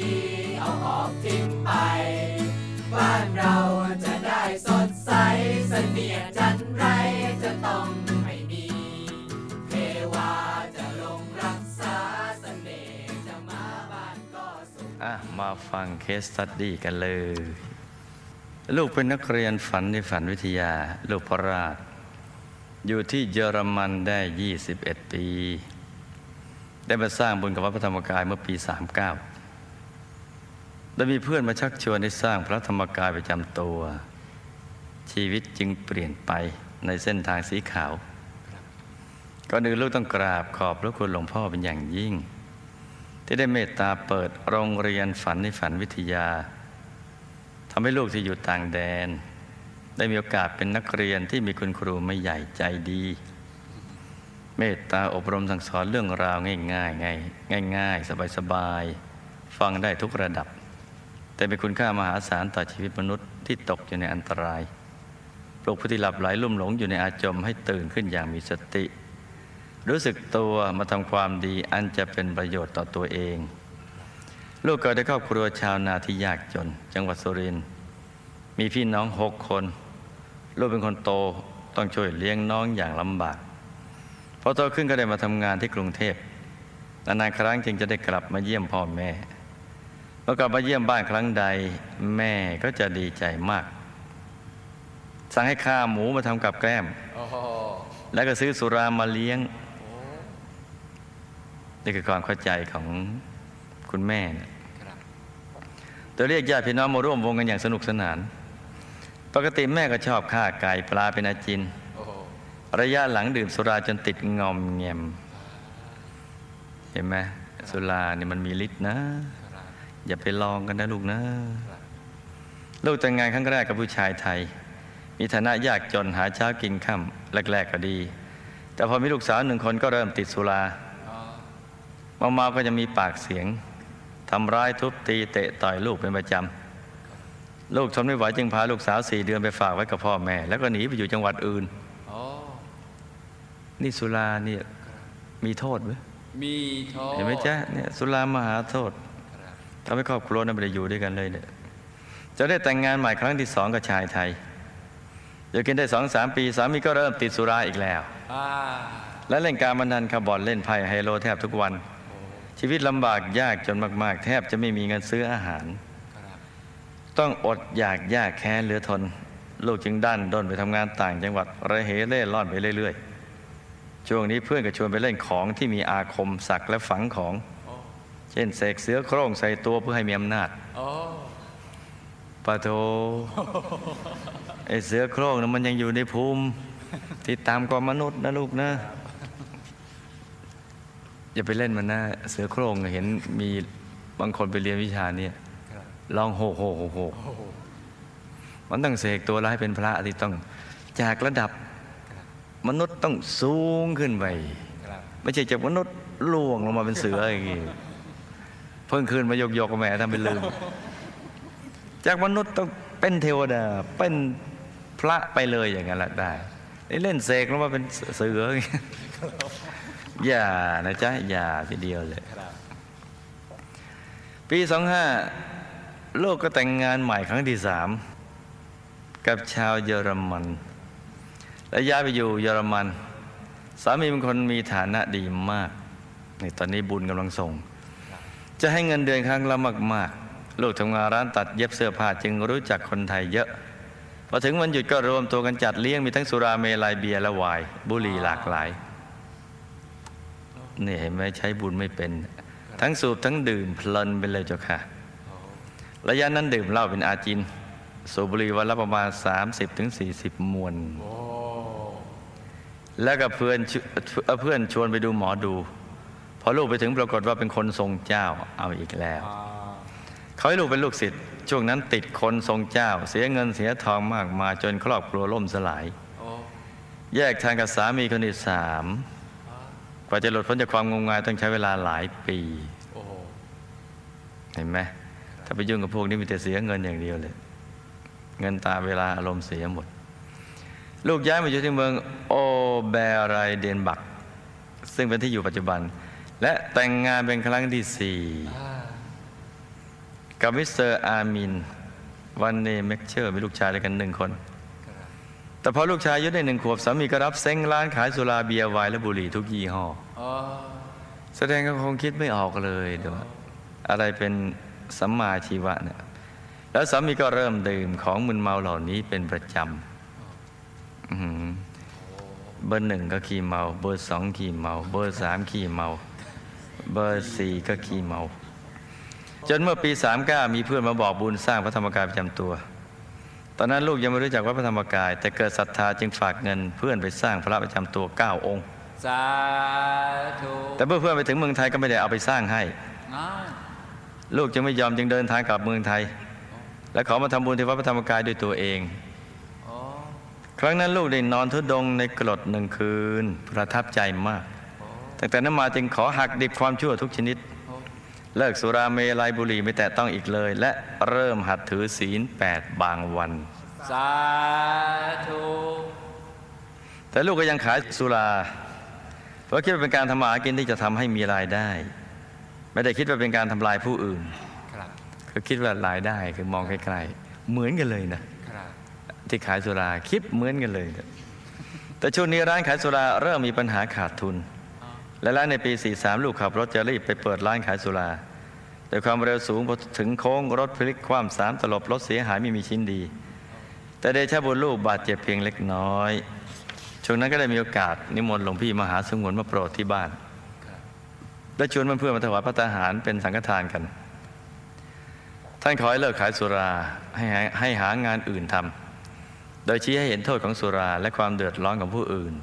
ดี เอาออกทิ้งไป บ้านเราจะได้สดใสเสนียจันไรจะต้องไม่มีเทวาจะลงรักษาเสน่ห์จะมาบ้านก็สุข อะมาฟังเคสตัดดี้กันเลย ลูกเป็นนักเรียนฝันในฝันวิทยา ลูกพระราช อยู่ที่เยอรมันได้ 21 ปี ได้มาสร้างบุญกับวัดพระธรรมกายเมื่อปี 39 ได้มีเพื่อนมาชักชวนให้สร้างพระธรรมกายประจำตัว ชีวิตจึงเปลี่ยนไปในเส้นทางสีขาวก่อนอื่นลูกต้องกราบขอบพระคุณหลวงพ่อเป็นอย่างยิ่ง ที่ได้เมตตาเปิดโรงเรียนฝันในฝันวิทยาทำให้ลูกที่อยู่ต่างแดน ได้มีโอกาสเป็นนักเรียนที่มีคุณครูไม่ใหญ่ใจดี เมตตาอบรมสั่งสอนเรื่องราวง่ายๆง่ายง่ายๆสบายๆฟังได้ทุกระดับ แต่เป็นคุณค่ามหาศาลต่อชีวิตมนุษย์ที่ตกอยู่ในอันตรายปลุกผู้ที่หลับไหลลุ่มหลงอยู่ในอาจมให้ตื่นขึ้นอย่างมีสติ รู้สึกตัวมาทำความดีอันจะเป็นประโยชน์ต่อตัวเอง ลูกเกิดในครอบครัวชาวนาที่ยากจน จังหวัดสุรินทร์มีพี่น้องหกคน ลูกเป็นคนโตต้องช่วยเลี้ยงน้องอย่างลำบากพอโตขึ้นก็ได้มาทำงานที่กรุงเทพนานๆครั้งจึงจะได้กลับมาเยี่ยมพ่อแม่ เมื่อกลับมาเยี่ยมบ้านครั้งใด แม่ก็จะดีใจมาก สั่งให้ข้าหมูมาทำกับแกล้มโอ้โหแล้วก็ซื้อสุรามาเลี้ยง นี่คือความเข้าใจของคุณแม่เนี่ยครับตัวเรียกญาติพี่น้องมาร่วมวงกันอย่างสนุกสนาน ปกติแม่ก็ชอบฆ่าไก่ปลาเป็นอาจินโอ้โหระยะหลังดื่มสุราจนติดงอมแงมเห็นไหมสุราเนี่ยมันมีฤทธิ์นะครับ อย่าไปลองกันนะลูกนะครับลูกแต่งงานครั้งแรกกับผู้ชายไทย มีฐานะยากจนหาเช้ากินค่ำแรกๆก็ดี แต่พอมีลูกสาวหนึ่งคนก็เริ่มติดสุราอ๋อเมาๆก็จะมีปากเสียงทำร้ายทุบตีเตะต่อยลูกเป็นประจำลูกทนไม่ไหวจึงพาลูกสาวสี่เดือนไปฝากไว้กับพ่อแม่ แล้วก็หนีไปอยู่จังหวัดอื่นโอ้นี่สุราเนี่ยมีโทษไหมมีโทษเห็นไหมจ๊ะเนี่ยสุรามหาโทษครับ ทำให้ครอบครัวนั้นไม่ได้อยู่ด้วยกันเลยเนี่ยจะได้แต่งงานใหม่ครั้งที่สองกับชายไทยอยู่กินได้สองสามปีสามีก็เริ่มติดสุราอีกแล้วอ่าและเล่นการพนันคาร์บอนเล่นไพ่ไฮโลแทบทุกวัน ชีวิตลำบากยากจนมากๆ แทบจะไม่มีเงินซื้ออาหารครับต้องอดอยากยากแค้นเหลือทน ลูกจึงดันด้นไปทำงานต่างจังหวัดระเหเล่ร่อนไปเรื่อยๆ ช่วงนี้เพื่อนก็ชวนไปเล่นของที่มีอาคมสักและฝังของโอ้ เช่นเสกเสือโคร่งใส่ตัวเพื่อให้มีอำนาจโอ้ปะโทไอเสือโคร่งนะมันยังอยู่ในภูมิ ที่ตามกว่ามนุษย์นะลูกนะ อย่าไปเล่นมันนะ เสือโคร่งเห็นมีบางคนไปเรียนวิชาเนี่ยครับลองโหโหโหโหโอ้โหมันต้องเสกตัวแล้วให้เป็นพระที่ต้องจากระดับครับมนุษย์ต้องสูงขึ้นไปครับไม่ใช่จากมนุษย์ล่วงลงมาเป็นเสืออย่างงี้เพิ่งคืนมายกยกๆแหม่ทำเป็นลืม จากมนุษย์ต้องเป็นเทวดา เป็นพระไปเลยอย่างนั้นแหละได้ไอ้เล่นเสกลงมาเป็นเสืออย่างเงี้ยอย่านะจ๊ะอย่าทีเดียวเลยครับปีสองห้าโลกก็แต่งงานใหม่ครั้งที่สามกับชาวเยอรมันและย้ายไปอยู่เยอรมัน สามีเป็นคนมีฐานะดีมากนี่ตอนนี้บุญกำลังส่ง จะให้เงินเดือนครั้งละมาก ๆ ลูกทำงานร้านตัดเย็บเสื้อผ้าจึงรู้จักคนไทยเยอะพอถึงวันหยุดก็รวมตัวกันจัดเลี้ยงมีทั้งสุราเมลัยเบียร์และไวน์บุหรี่หลากหลายนี่เห็นไหมใช้บุญไม่เป็น ทั้งสูบทั้งดื่มเพลินไปเลยเจ้าค่ะ ระยะนั้นดื่มเหล้าเป็นอาจิน สูบบุหรี่วันละประมาณ 30-40 มวนแล้วก็เพื่อนเอ่อเพื่อนชวนไปดูหมอดู พอลูกไปถึงปรากฏว่าเป็นคนทรงเจ้าเอาอีกแล้วอ่าเขาให้ลูกเป็นลูกศิษย์ช่วงนั้นติดคนทรงเจ้า เสียเงินเสียทองมากมายจนครอบครัวล่มสลายโอ้แยกทางกับสามีคนที่สามอ่ากว่าจะหลุดพ้นจากความงมงายต้องใช้เวลาหลายปีโอ้โหเห็นไหมถ้าไปยุ่งกับพวกนี้มีแต่เสียเงินอย่างเดียวเลย เงินตาเวลาอารมณ์เสียหมด ลูกย้ายมาอยู่ที่เมืองโอเบรายเดนบัก ซึ่งเป็นที่อยู่ปัจจุบัน และแต่งงานเป็นครั้งที่สี่อ่ากับมิสเตอร์อาร์มิน วันเนเมกเชอร์มีลูกชายด้วยกันหนึ่งคน แต่พอลูกชายอายุได้หนึ่งขวบสามีก็รับเซ้งร้านขายสุราเบียร์ไวน์และบุหรี่ทุกยี่ห้ออ๋อแสดงก็คงคิดไม่ออกเลยเดี๋ยวอะไรเป็นสัมมาชีวะเนี่ยแล้วสามีก็เริ่มดื่มของมึนเมาเหล่านี้เป็นประจำอื้อหือเบอร์หนึ่งก็ขี้เมา เบอร์สองขี้เมา เบอร์สามขี้เมา เบอร์สี่ก็ขี้เมา จนเมื่อปี39มีเพื่อนมาบอกบุญสร้างพระธรรมกายประจำตัว ตอนนั้นลูกยังไม่รู้จักวัดพระธรรมกาย แต่เกิดศรัทธาจึงฝากเงินเพื่อนไปสร้างพระประจำตัว9องค์สาธุแต่เมื่อเพื่อนไปถึงเมืองไทยก็ไม่ได้เอาไปสร้างให้อ้าวลูกจึงไม่ยอมจึงเดินทางกลับเมืองไทย และขอมาทำบุญที่วัดพระธรรมกายด้วยตัวเองอ๋อครั้งนั้นลูกได้นอนทุดงค์ในกรดหนึ่งคืน ประทับใจมาก ตั้งแต่นั้นมาจึงขอหักดิบความชั่วทุกชนิด เลิกสุราเมลัยบุหรี่ไม่แตะต้องอีกเลย และเริ่มหัดถือศีลแปดบางวัน สาธุแต่ลูกก็ยังขายสุรา เพราะคิดว่าเป็นการทำมาหากินที่จะทำให้มีรายได้ ไม่ได้คิดว่าเป็นการทำลายผู้อื่นคือคิดว่ารายได้คือมองใกล้ๆเหมือนกันเลยนะที่ขายสุราคิดเหมือนกันเลย แต่ช่วงนี้ร้านขายสุราเริ่มมีปัญหาขาดทุน และแล้วในปี 43 ลูกขับรถจะรีบไปเปิดร้านขายสุราโดยความเร็วสูงพอถึงโค้งรถพลิกคว่ำสามตลบรถเสียหายไม่มีชิ้นดี แต่เดชะบุญลูกบาดเจ็บเพียงเล็กน้อยช่วงนั้นก็ได้มีโอกาสนิมนต์หลวงพี่มหาสงวนมาโปรดที่บ้านและชวนเพื่อนๆมาถวายพระทหารเป็นสังฆทานกัน ท่านขอให้เลิกขายสุราให้หาให้หางานอื่นทำโดยชี้ให้เห็นโทษของสุราและความเดือดร้อนของผู้อื่น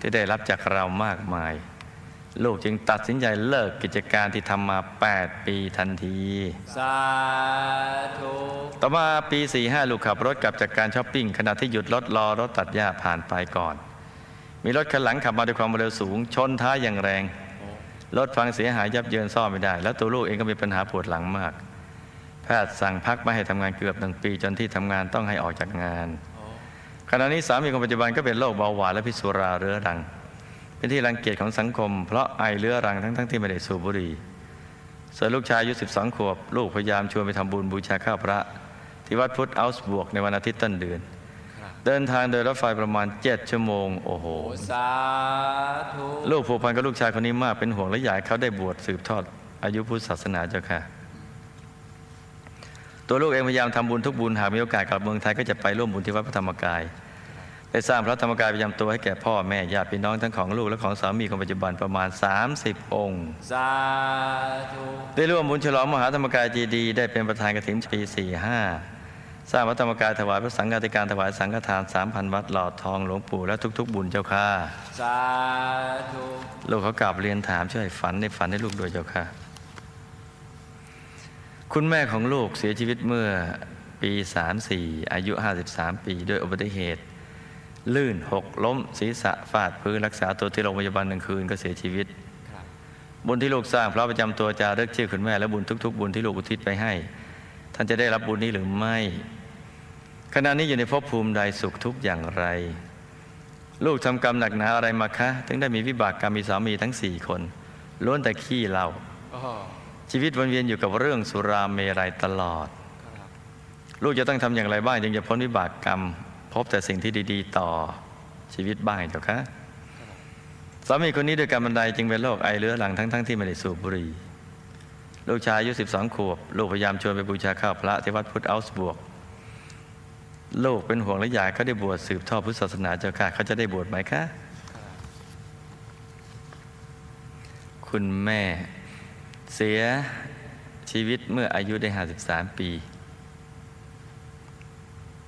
ที่ได้รับจากเรามากมาย ลูกจึงตัดสินใจเลิกกิจการที่ทำมา 8 ปีทันที สาธุ ต่อมาปี 45 ลูกขับรถกลับจากการช้อปปิ้งขณะที่หยุดรถรอรถตัดหญ้าผ่านไปก่อน มีรถคันหลังขับมาด้วยความเร็วสูง ชนท้ายอย่างแรง รถพังเสียหายยับเยินซ่อมไม่ได้ แล้วตัวลูกเองก็มีปัญหาปวดหลังมาก แพทย์สั่งพักไม่ให้ทำงานเกือบหนึ่งปีจนที่ทำงานต้องให้ออกจากงาน ขณะนี้สามีคนปัจจุบันก็เป็นโรคเบาหวานและพิษสุราเรื้อรัง เป็นที่รังเกียจของสังคม เพราะไอเรื้อรังทั้งๆที่ไม่ได้สูบบุหรี่ส่วนลูกชายอายุ 12 ขวบ ลูกพยายามชวนไปทำบุญบูชาข้าวพระ ที่วัดพุทธอัลส์บวกในวันอาทิตย์ต้นเดือน เดินทางโดยรถไฟประมาณ 7 ชั่วโมง โอ้โหโอสาธุลูกผูกพันกับลูกชายคนนี้มากเป็นห่วงและอยากให้เขาได้บวชสืบทอดอายุพุทธศาสนาเจ้าค่ะ ตัวลูกเองพยายามทำบุญทุกบุญหากมีโอกาสกลับเมืองไทยก็จะไปร่วมบุญที่วัดพระธรรมกาย ได้สร้างพระธรรมกายประจำตัวให้แก่พ่อแม่ญาติพี่น้องทั้งของลูกและของสามีคนปัจจุบันประมาณ 30 องค์ สาธุได้ร่วมบุญฉลองมหาธรรมกายเจดีย์ได้เป็นประธานกฐินปี 45 สร้างพระธรรมกายถวายพระสังฆาธิการถวายสังฆทาน 3,000 วัดหล่อทองหลวงปู่และทุก ๆ บุญเจ้าค่ะ สาธุลูกเขากลับเรียนถามช่วยฝันในฝันให้ลูกด้วยเจ้าค่ะ คุณแม่ของลูกเสียชีวิตเมื่อปี 34 อายุ 53 ปีด้วยอุบัติเหตุ ลื่นหกล้มศีรษะฟาดพื้นรักษาตัวที่โรงพยาบาลหนึ่งคืนก็เสียชีวิตครับบุญที่ลูกสร้างพระประจำตัวจารึกชื่อคุณแม่ และบุญทุก ๆ บุญที่ลูกอุทิศไปให้ ท่านจะได้รับบุญนี้หรือไม่ ขณะนี้อยู่ในภพภูมิใดสุขทุกข์อย่างไร ลูกทำกรรมหนักหนาอะไรมาคะ ถึงได้มีวิบากกรรมมีสามีทั้งสี่คนล้วนแต่ขี้เหล้าอ๋อชีวิตวนเวียนอยู่กับเรื่องสุราเมรัยตลอดครับลูกจะต้องทำอย่างไรบ้างจึงจะพ้นวิบากกรรม พบแต่สิ่งที่ดี ๆ ต่อชีวิตบ้างเจ้าคะสามีคนนี้ด้วยการบันไดจึงเป็นโรคไอเรื้อรังทั้งๆที่ไม่ได้สูบบุหรี่ลูกชายอายุ 12 ขวบ ลูกพยายามชวนไปบูชาข้าวพระที่วัดพุทธอัลส์บวก ลูกเป็นห่วงและอยากเขาได้บวชสืบทอดพุทธศาสนาเจ้าค่ะ เขาจะได้บวชไหมคะ คุณแม่เสียชีวิตเมื่ออายุได้ 53 ปี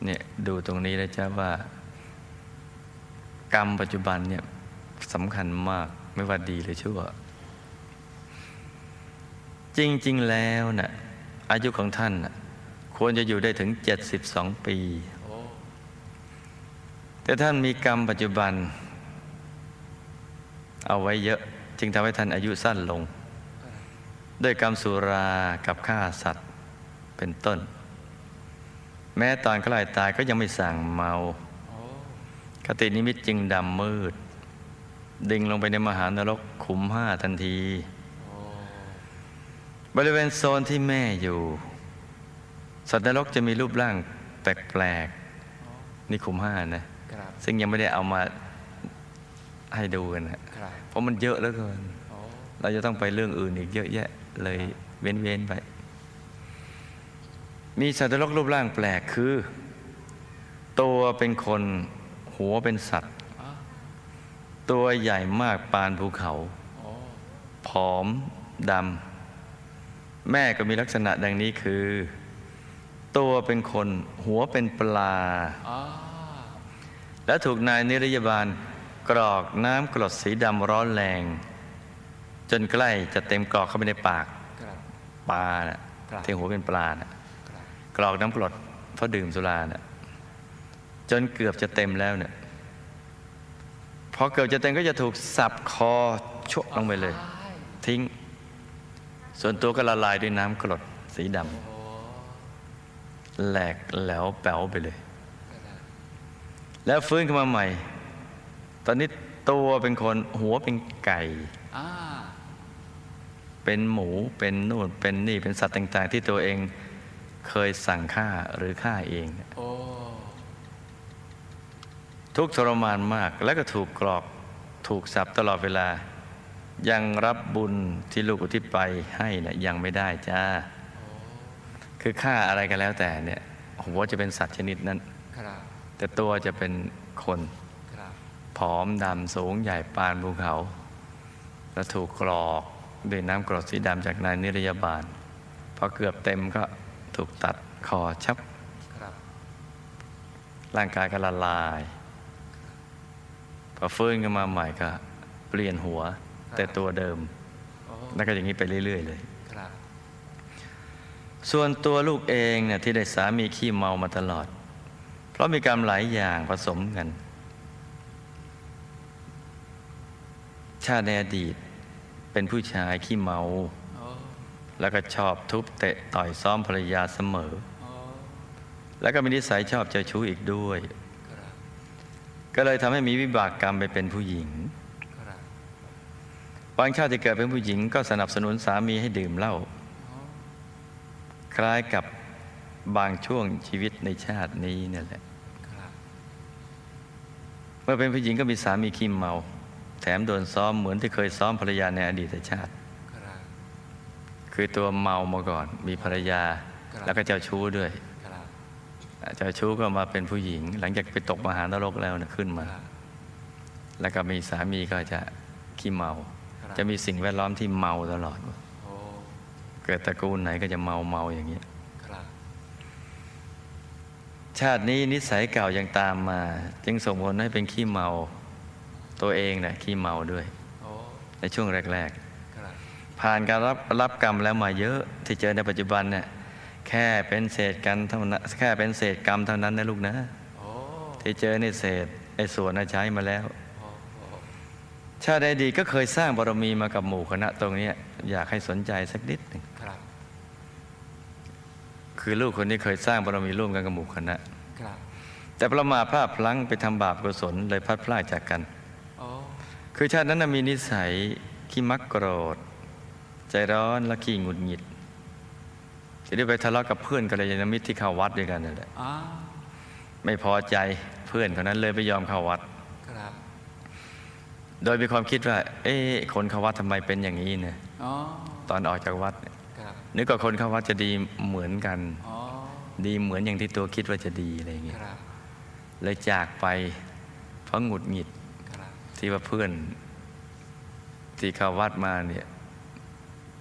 เนี่ยดูตรงนี้นะจ๊ะว่า กรรมปัจจุบันเนี่ยสำคัญมากไม่ว่าดีหรือชั่ว จริง ๆ แล้วน่ะอายุของท่านนะควรจะอยู่ได้ถึง 72 ปีโอ้แต่ท่านมีกรรมปัจจุบัน เอาไว้เยอะ จึงทำให้ท่านอายุสั้นลง ด้วยกรรมสุรากับฆ่าสัตว์เป็นต้น แม้ตอนใกล้ตายก็ยังไม่สั่งเมาโอ้คตินิมิตจึงดำมืด ดิ่งลงไปในมหานรกขุมห้าทันทีโอ้บริเวณโซนที่แม่อยู่ สัตว์นรกจะมีรูปร่างแปลกๆนี่คุมห้านะครับซึ่งยังไม่ได้เอามาให้ดูกันนะครับเพราะมันเยอะเหลือเกินโอ้เราจะต้องไปเรื่องอื่นอีกเยอะแยะเลยเว้นเว้นๆไป มีสัตว์นรกรูปร่างแปลกคือ ตัวเป็นคนหัวเป็นสัตว์อ๋อตัวใหญ่มากปานภูเขาโอ้ผอมดำ แม่ก็มีลักษณะดังนี้คือ ตัวเป็นคนหัวเป็นปลาอ๋อและถูกนายนิรยาบาลกรอกน้ำกรดสีดำร้อนแรง จนใกล้จะเต็มกรอกเข้าไปในปากครับปลาน่ะครับที่หัวเป็นปลาน่ะครับ กรอกน้ำกรดเพราะดื่มสุราน่ะจนเกือบจะเต็มแล้วเนี่ยพอเกือบจะเต็มก็จะถูกสับคอชกลงไปเลยใช่ทิ้ง ส่วนตัวก็ละลายด้วยน้ำกรดสีดโอ้ำแหลกแหลวแป๋วไปเลยครับแล้วฟื้นขึ้นมาใหม่ ตอนนี้ตัวเป็นคนหัวเป็นไก่อ่าเป็นหมูเป็นนู่นเป็นนี่เป็นสัตว์ต่าง ๆ ที่ตัวเอง เคยสั่งฆ่าหรือฆ่าเองโอ้ทุกข์ทรมานมากแล้วก็ถูกกรอกถูกสับตลอดเวลา ยังรับบุญที่ลูกอุทิศไปให้นะยังไม่ได้จ้า คือฆ่าอะไรกันแล้วแต่เนี่ยหัวจะเป็นสัตว์ชนิดนั้นครับแต่ตัวจะเป็นคนครับผอมดำสูงใหญ่ปานภูเขา แล้วถูกกรอกด้วยน้ำกรดสีดำจากนายนิรยาบาลพอเกือบเต็มก็ ถูกตัดคอชับครับร่างกายก็ละลายพอฟื้นขึ้นมาใหม่ก็เปลี่ยนหัว แต่ตัวเดิมโอ้แล้วก็อย่างนี้ไปเรื่อย ๆ เลยครับส่วนตัวลูกเองเนี่ยที่ได้สามีขี้เมามาตลอด เพราะมีกรรมหลายอย่างผสมกัน ชาติในอดีตเป็นผู้ชายขี้เมาโอ้ แล้วก็ชอบทุบเตะต่อยซ้อมภรรยาเสมอ แล้วก็มีนิสัยชอบเจ้าชู้อีกด้วย ก็เลยทำให้มีวิบากกรรมไปเป็นผู้หญิงบางชาติที่เกิดเป็นผู้หญิงก็สนับสนุนสามีให้ดื่มเหล้าคล้ายกับบางช่วงชีวิตในชาตินี้นี่แหละเมื่อเป็นผู้หญิงก็มีสามีขี้เมา แถมโดนซ้อมเหมือนที่เคยซ้อมภรรยาในอดีตชาติ คือตัวเมามาก่อน มีภรรยาครับแล้วก็เจ้าชู้ด้วยครับเจ้าชู้ก็มาเป็นผู้หญิง หลังจากไปตกมหานรกแล้วนะขึ้นมาครับแล้วก็มีสามีก็จะขี้เมาครับจะมีสิ่งแวดล้อมที่เมาตลอดโอ้เกิดตระกูลไหนก็จะเมาเมาอย่างเงี้ยครับชาตินี้นิสัยเก่ายังตามมา จึงส่งผลให้เป็นขี้เมาตัวเองนะขี้เมาด้วยโอ้ในช่วงแรกครับๆ ผ่านการรับรับกรรมแล้วมาเยอะที่เจอในปัจจุบันเนี่ยแค่เป็นเศษกันเท่านั้นแค่เป็นเศษกรรมเท่านั้นนะลูกนะโอ้ที่เจอในเศษไอ้ส่วนน่ะใช้มาแล้วโอ้โอ้ชาติใดดีก็เคยสร้างบารมีมากับหมู่คณะตรงเนี้ยอยากให้สนใจสักนิดหนึ่งครับ คือลูกคนนี้เคยสร้างบารมีร่วมกันกับหมู่คณะครับ แต่ประมาทพลาดพลั้งไปทำบาปกุศลเลยพลัดพรากจากกันโอ้คือชาตินั้นนะมีนิสัยขี้มักโกรธ ใจร้อนและขี้หงุดหงิดจะได้ไปทะเลาะกับเพื่อนกัลยาณมิตรที่เข้าวัดด้วยกันนั่นแหละอ้าไม่พอใจเพื่อนคนนั้นเลยไม่ยอมเข้าวัดครับโดยมีความคิดว่า เอ๊ะคนเข้าวัดทำไมเป็นอย่างนี้เนี่ยอ๋อตอนออกจากวัดเนี่ยครับนึกว่าคนเข้าวัดจะดีเหมือนกันอ๋อดีเหมือนอย่างที่ตัวคิดว่าจะดีอะไรอย่างเงี้ยครับเลยจากไปเพราะหงุดหงิดครับที่ว่าเพื่อนที่เข้าวัดมาเนี่ย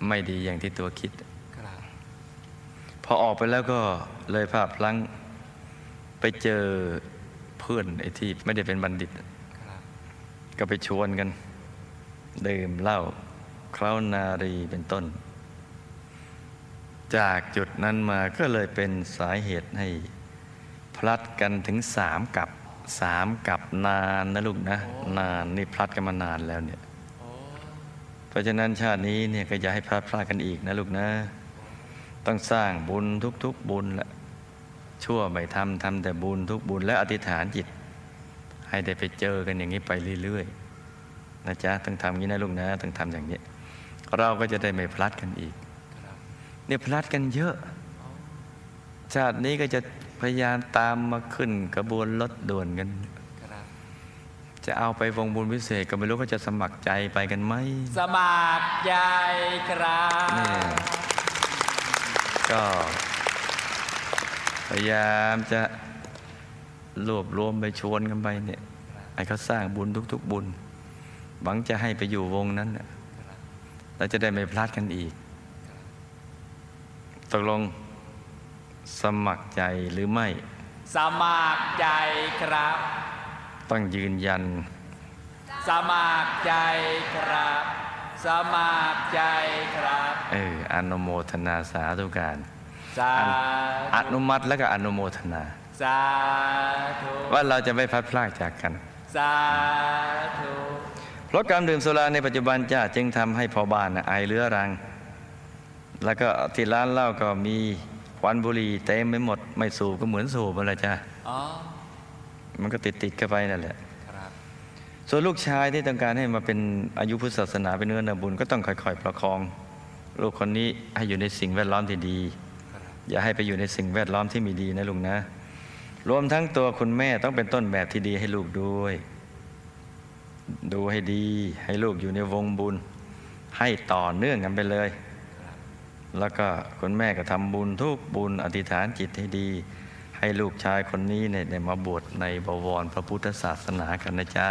ไม่ดีอย่างที่ตัวคิดครับพอออกไปแล้วก็เลยพลาดพลั้งไปเจอเพื่อนไอ้ที่ไม่ได้เป็นบัณฑิตครับก็ไปชวนกันดื่มเหล้าเคล้านารีเป็นต้น จากจุดนั้นมาก็เลยเป็นสาเหตุให้พลัดกันถึงสามกับสามกับนานนะลูกนะ นานนี่พลัดกันมานานแล้วเนี่ยโอ้เพ ราะฉะนั้นชาตินี้เนี่ยก็อย่าให้พลาดพลาดกันอีกนะลูกนะ ต้องสร้างบุญทุกๆบุญละชั่วไม่ทำทำแต่บุญทุกบุญและอธิษฐานจิต ให้ได้ไปเจอกันอย่างนี้ไปเรื่อยๆนะจ๊ะต้องทำอย่างนี้นะลูกนะต้องทำอย่างนี้ เราก็จะได้ไม่พลัดกันอีกเนี่ยพลัดกันเยอะ ชาตินี้ก็จะพยายามตามมาขึ้นกระบวนรถด่วนกัน จะเอาไปวงบุญพิเศษก็ไม่รู้เขาจะสมัครใจไปกันไหมสมัครใจครับนี่ก็พยายามจะรวบรวมไปชวนกันไปเนี่ยให้เขาสร้างบุญทุก ๆ บุญ หวังจะให้ไปอยู่วงนั้นเราจะได้ไม่พลาดกันอีก ตกลงสมัครใจหรือไม่ สมัครใจครับ ต้องยืนยัน สมัครใจครับ สมัครใจครับ เอออนุโมทนาสาธุการสาอธุนุมัติแล้วก็อนุโมทนา สาธุว่าเราจะไม่พลัดพรากจากกัน สาธุเพราะการดื่มสุราในปัจจุบันจ้าจึงทำให้พอบ้านน่ะไอเรื้อรัง แล้วก็ที่ร้านเหล้าก็มีควันบุหรี่เต็มไปหมดไม่สูบก็เหมือนสูบอะไรจ้าอ๋อ มันก็ติดติดๆกันไปนั่นแหละครับส่วนลูกชายที่ต้องการให้มาเป็นอายุพุทธศาสนาเป็นเนื้อนาบุญก็ต้องค่อยๆ ประคองลูกคนนี้ให้อยู่ในสิ่งแวดล้อมที่ดีครับอย่าให้ไปอยู่ในสิ่งแวดล้อมที่ไม่ดีนะลุงนะ รวมทั้งตัวคุณแม่ต้องเป็นต้นแบบที่ดีให้ลูกด้วย ดูให้ดี ให้ลูกอยู่ในวงบุญ ให้ต่อเนื่องกันไปเลย แล้วก็คุณแม่ก็ทำบุญทุกบุญอธิษฐานจิตให้ดี ให้ลูกชายคนนี้เนี่ยได้มาบวชในบวรพระพุทธศาสนากันนะจ๊ะ